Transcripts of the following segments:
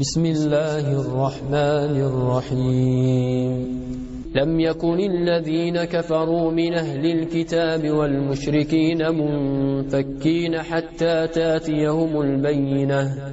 بسم الله الرحمن الرحيم. لم يكن الذين كفروا من أهل الكتاب والمشركين منفكين حتى تأتيهم البينة.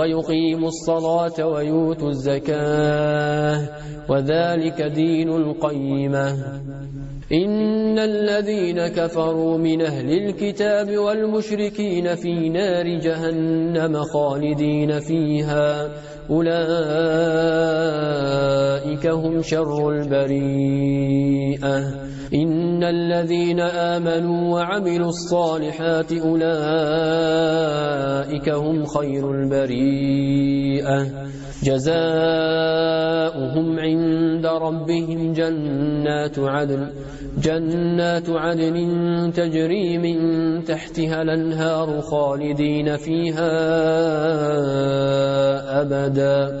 ويقيموا الصلاة ويؤتوا الزكاة وذلك دين القيمة. إن الذين كفروا من أهل الكتاب والمشركين في نار جهنم خالدين فيها. أولئك هم شر البريئة. إن الذين آمنوا وعملوا الصالحات أولئك هم خير البريئة. جزاؤهم عند ربهم جنات عدن جنات عدن تجري من تحتها الأنهار خالدين فيها أبدا.